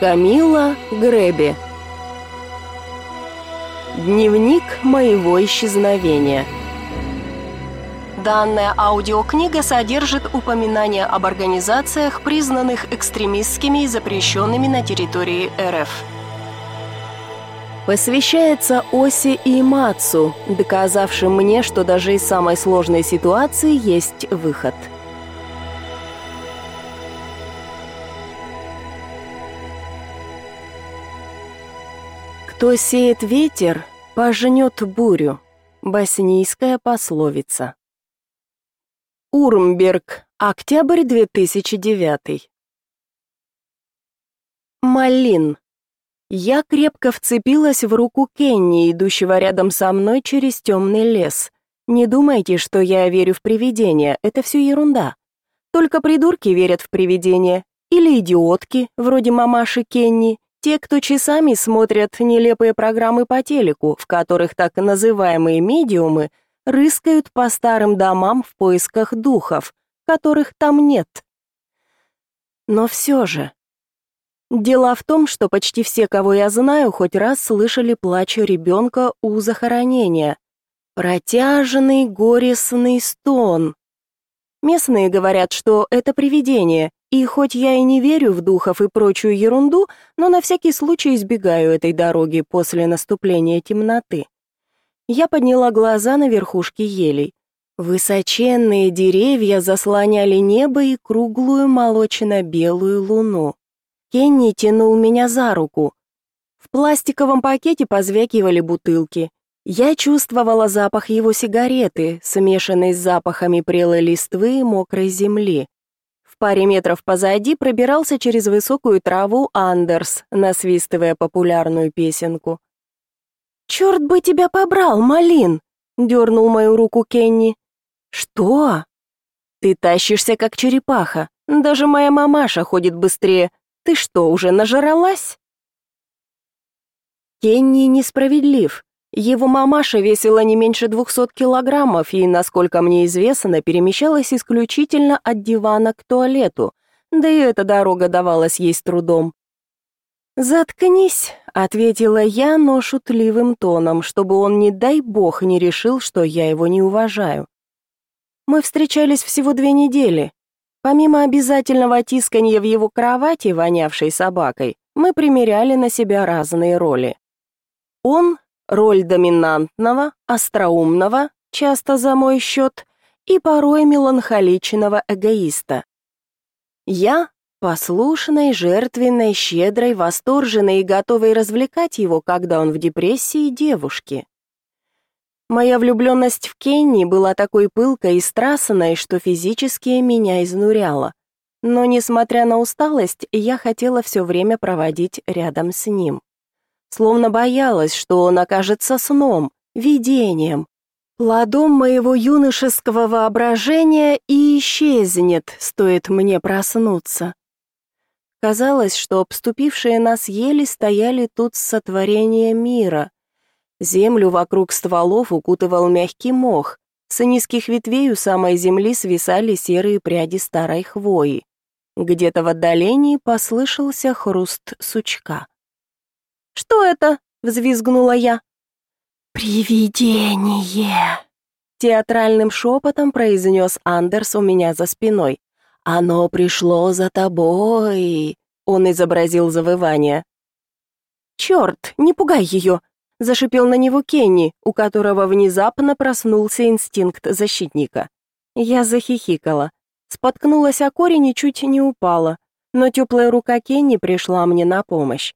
Камила Греби. Дневник моего исчезновения. Данная аудиокнига содержит упоминания об организациях, признанных экстремистскими и запрещенными на территории РФ. Посвящается Оси и Мацу, доказавшим мне, что даже из самой сложной ситуации есть выход – Кто сеет ветер, пожнет бурю. Боснийская пословица. Урмберг, октябрь 2009. Малин. Я крепко вцепилась в руку Кенни, идущего рядом со мной через темный лес. Не думайте, что я верю в привидения, это все ерунда. Только придурки верят в привидения. Или идиотки, вроде мамаши Кенни, те, кто часами смотрят нелепые программы по телеку, в которых так называемые медиумы рыскают по старым домам в поисках духов, которых там нет. Но все же... Дело в том, что почти все, кого я знаю, хоть раз слышали плач ребенка у захоронения. Протяжный горестный стон. Местные говорят, что это привидение, и хоть я и не верю в духов и прочую ерунду, но на всякий случай избегаю этой дороги после наступления темноты. Я подняла глаза на верхушки елей. Высоченные деревья заслоняли небо и круглую молочно-белую луну. Кенни тянул меня за руку. В пластиковом пакете позвякивали бутылки. Я чувствовала запах его сигареты, смешанный с запахами прелой листвы и мокрой земли паре метров позади пробирался через высокую траву Андерс, насвистывая популярную песенку. «Черт бы тебя побрал, Малин!» — дернул мою руку Кенни. «Что?» «Ты тащишься, как черепаха. Даже моя мамаша ходит быстрее. Ты что, уже нажралась?» Кенни несправедлив. Его мамаша весила не меньше 200 килограммов и, насколько мне известно, перемещалась исключительно от дивана к туалету, да и эта дорога давалась ей с трудом. «Заткнись», — ответила я, но шутливым тоном, чтобы он, не дай бог, не решил, что я его не уважаю. Мы встречались всего две недели. Помимо обязательного тисканья в его кровати, вонявшей собакой, мы примеряли на себя разные роли. Он роль доминантного, остроумного, часто за мой счет, и порой меланхоличного эгоиста. Я послушной, жертвенной, щедрой, восторженной и готовой развлекать его, когда он в депрессии девушки. Моя влюбленность в Кенни была такой пылкой и страстной, что физически меня изнуряла. Но, несмотря на усталость, я хотела все время проводить рядом с ним словно боялась, что он окажется сном, видением, плодом моего юношеского воображения и исчезнет, стоит мне проснуться. Казалось, что обступившие нас ели стояли тут с сотворения мира. Землю вокруг стволов укутывал мягкий мох, с низких ветвей у самой земли свисали серые пряди старой хвои. Где-то в отдалении послышался хруст сучка. «Что это?» — взвизгнула я. «Привидение!» Театральным шепотом произнес Андерс у меня за спиной. «Оно пришло за тобой!» Он изобразил завывание. «Черт, не пугай ее!» — зашипел на него Кенни, у которого внезапно проснулся инстинкт защитника. Я захихикала. Споткнулась о корень и чуть не упала, но теплая рука Кенни пришла мне на помощь.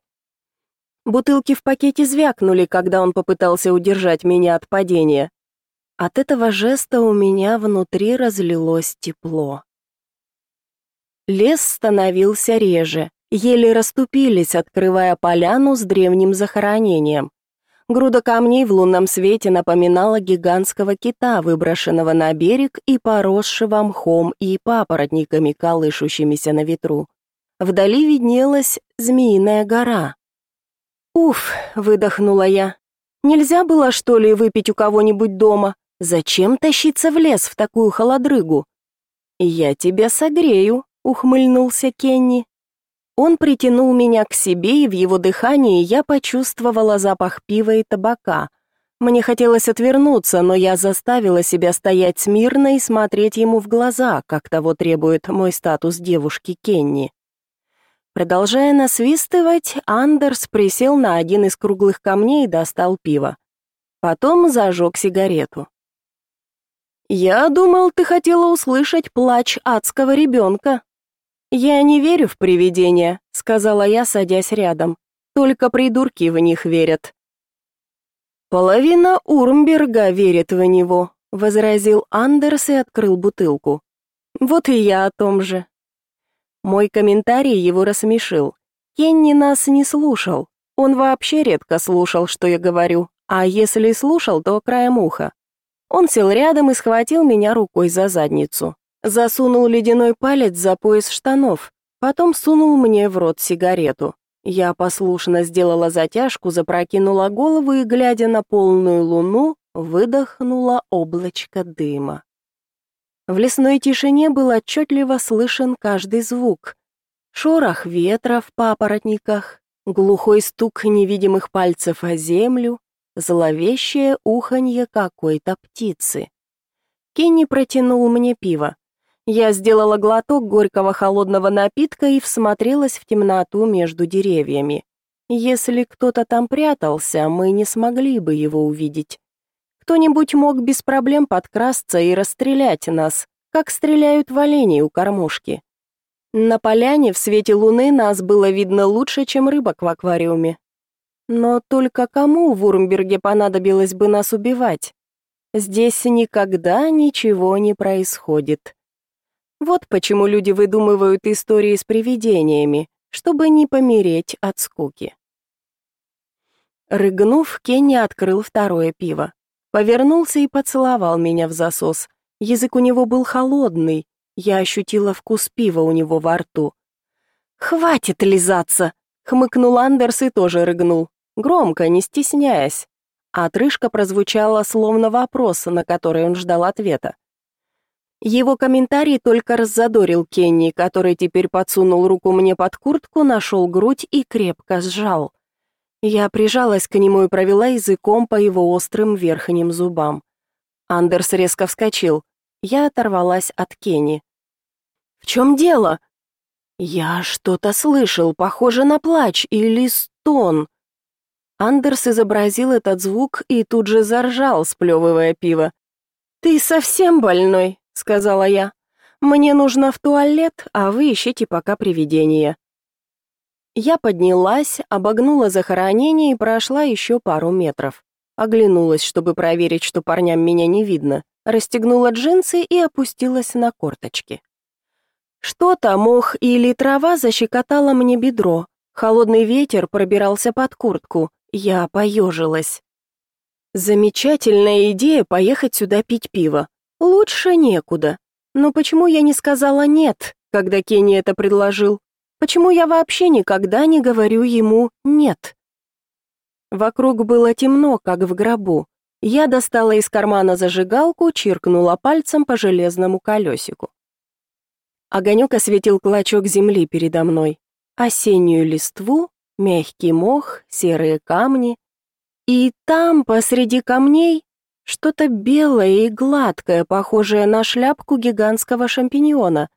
Бутылки в пакете звякнули, когда он попытался удержать меня от падения. От этого жеста у меня внутри разлилось тепло. Лес становился реже, еле расступились, открывая поляну с древним захоронением. Груда камней в лунном свете напоминала гигантского кита, выброшенного на берег и поросшего мхом и папоротниками, колышущимися на ветру. Вдали виднелась Змеиная гора. «Уф», — выдохнула я. «Нельзя было, что ли, выпить у кого-нибудь дома? Зачем тащиться в лес в такую холодрыгу?» «Я тебя согрею», — ухмыльнулся Кенни. Он притянул меня к себе, и в его дыхании я почувствовала запах пива и табака. Мне хотелось отвернуться, но я заставила себя стоять смирно и смотреть ему в глаза, как того требует мой статус девушки Кенни. Продолжая насвистывать, Андерс присел на один из круглых камней и достал пиво. Потом зажег сигарету. «Я думал, ты хотела услышать плач адского ребенка», «Я не верю в привидения», — сказала я, садясь рядом. «Только придурки в них верят». «Половина Урмберга верит в него», — возразил Андерс и открыл бутылку. «Вот и я о том же». Мой комментарий его рассмешил. Кенни нас не слушал. Он вообще редко слушал, что я говорю, а если слушал, то краем уха. Он сел рядом и схватил меня рукой за задницу. Засунул ледяной палец за пояс штанов, потом сунул мне в рот сигарету. Я послушно сделала затяжку, запрокинула голову и, глядя на полную луну, выдохнула облачко дыма. В лесной тишине был отчетливо слышен каждый звук. Шорох ветра в папоротниках, глухой стук невидимых пальцев о землю, зловещее уханье какой-то птицы. Кенни протянул мне пиво. Я сделала глоток горького холодного напитка и всмотрелась в темноту между деревьями. Если кто-то там прятался, мы не смогли бы его увидеть. Кто-нибудь мог без проблем подкрасться и расстрелять нас, как стреляют в оленей у кормушки. На поляне в свете луны нас было видно лучше, чем рыбок в аквариуме. Но только кому в Урмберге понадобилось бы нас убивать? Здесь никогда ничего не происходит. Вот почему люди выдумывают истории с привидениями, чтобы не помереть от скуки. Рыгнув, Кенни открыл второе пиво. Повернулся и поцеловал меня в засос. Язык у него был холодный. Я ощутила вкус пива у него во рту. «Хватит лизаться!» — хмыкнул Андерс и тоже рыгнул. Громко, не стесняясь. Отрыжка прозвучала словно вопрос, на который он ждал ответа. Его комментарий только раззадорил Кенни, который теперь подсунул руку мне под куртку, нашел грудь и крепко сжал. Я прижалась к нему и провела языком по его острым верхним зубам. Андерс резко вскочил. Я оторвалась от Кенни. «В чем дело?» «Я что-то слышал, похоже на плач или стон». Андерс изобразил этот звук и тут же заржал, сплевывая пиво. «Ты совсем больной?» — сказала я. «Мне нужно в туалет, а вы ищите пока привидение». Я поднялась, обогнула захоронение и прошла еще пару метров. Оглянулась, чтобы проверить, что парням меня не видно, расстегнула джинсы и опустилась на корточки. Что-то, мох или трава защекотало мне бедро. Холодный ветер пробирался под куртку. Я поежилась. Замечательная идея поехать сюда пить пиво. Лучше некуда. Но почему я не сказала «нет», когда Кенни это предложил? Почему я вообще никогда не говорю ему «нет»? Вокруг было темно, как в гробу. Я достала из кармана зажигалку, чиркнула пальцем по железному колесику. Огонек осветил клочок земли передо мной. Осеннюю листву, мягкий мох, серые камни. И там, посреди камней, что-то белое и гладкое, похожее на шляпку гигантского шампиньона.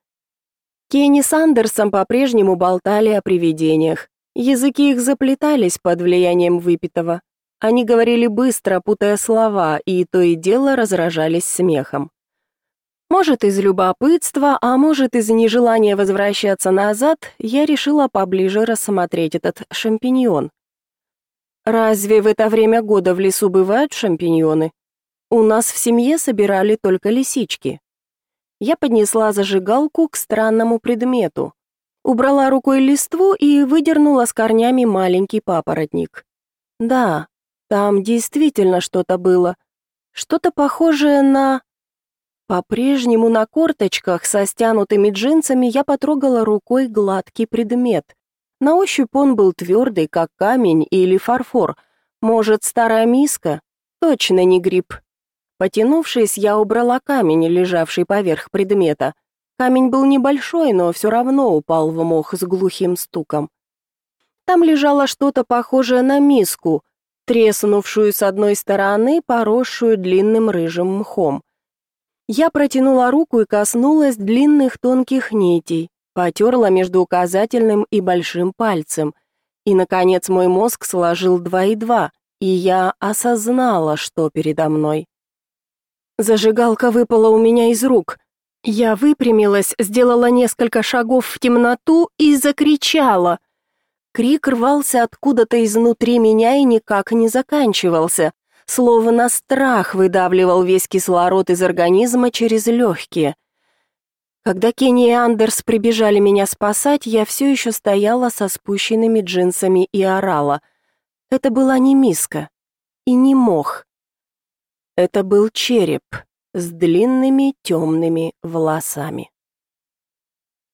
Кенни с Андерсом по-прежнему болтали о привидениях. Языки их заплетались под влиянием выпитого. Они говорили быстро, путая слова, и то и дело разражались смехом. Может, из любопытства, а может, из нежелания возвращаться назад, я решила поближе рассмотреть этот шампиньон. Разве в это время года в лесу бывают шампиньоны? У нас в семье собирали только лисички. Я поднесла зажигалку к странному предмету. Убрала рукой листву и выдернула с корнями маленький папоротник. Да, там действительно что-то было. Что-то похожее на... По-прежнему на корточках со стянутыми джинсами я потрогала рукой гладкий предмет. На ощупь он был твердый, как камень или фарфор. Может, старая миска? Точно не гриб. Потянувшись, я убрала камень, лежавший поверх предмета. Камень был небольшой, но все равно упал в мох с глухим стуком. Там лежало что-то похожее на миску, треснувшую с одной стороны, поросшую длинным рыжим мхом. Я протянула руку и коснулась длинных тонких нитей, потерла между указательным и большим пальцем. И, наконец, мой мозг сложил два и два, и я осознала, что передо мной. Зажигалка выпала у меня из рук. Я выпрямилась, сделала несколько шагов в темноту и закричала. Крик рвался откуда-то изнутри меня и никак не заканчивался. Словно страх выдавливал весь кислород из организма через легкие. Когда Кенни и Андерс прибежали меня спасать, я все еще стояла со спущенными джинсами и орала. Это была не миска и не мох. Это был череп с длинными темными волосами.